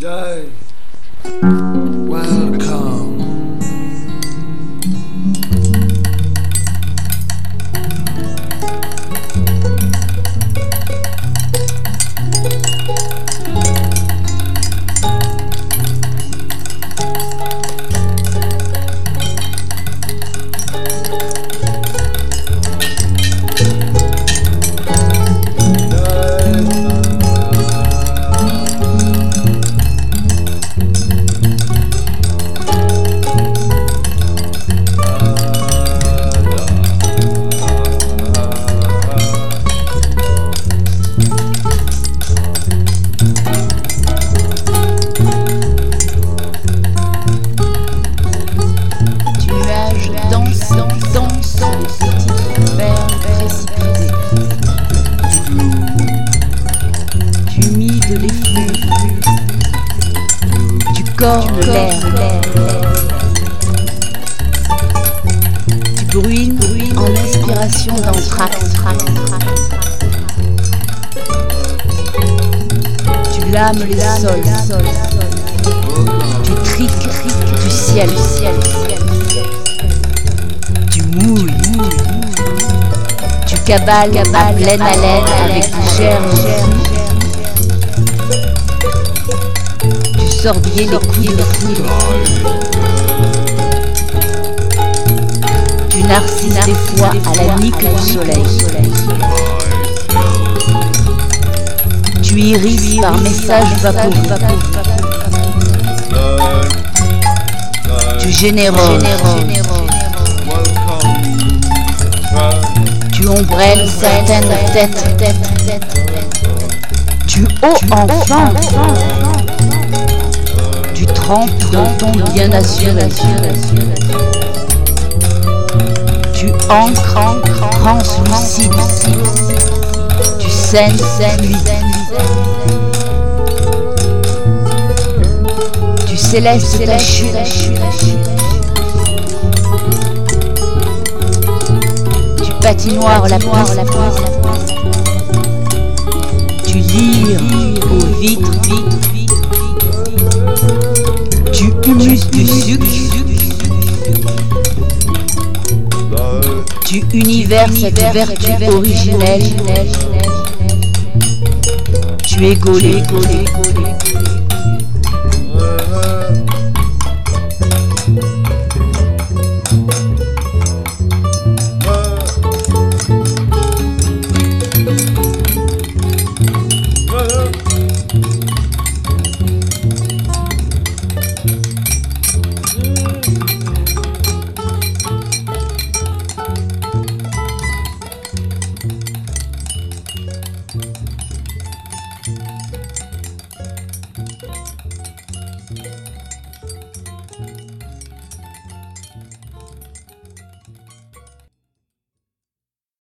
Yay. Welcome. Humide l'effluve, du corps l'air, du bruine en inspiration d'anthrax, du lame les sols, du cric du ciel, ciel, du mouille, du cabal à pleine haleine avec du germe, sorbier les des fois à la nique du soleil, du iris par message vaporeux, du généreux, du ombrelle certaines têtes, du haut trempe d'un ton bien assuré, du encre translucide, du scène fluide, du céleste tachu, du patinoire la poisse, du lyre aux vitres, du du univers cette vertu originelle, tu es gaulé,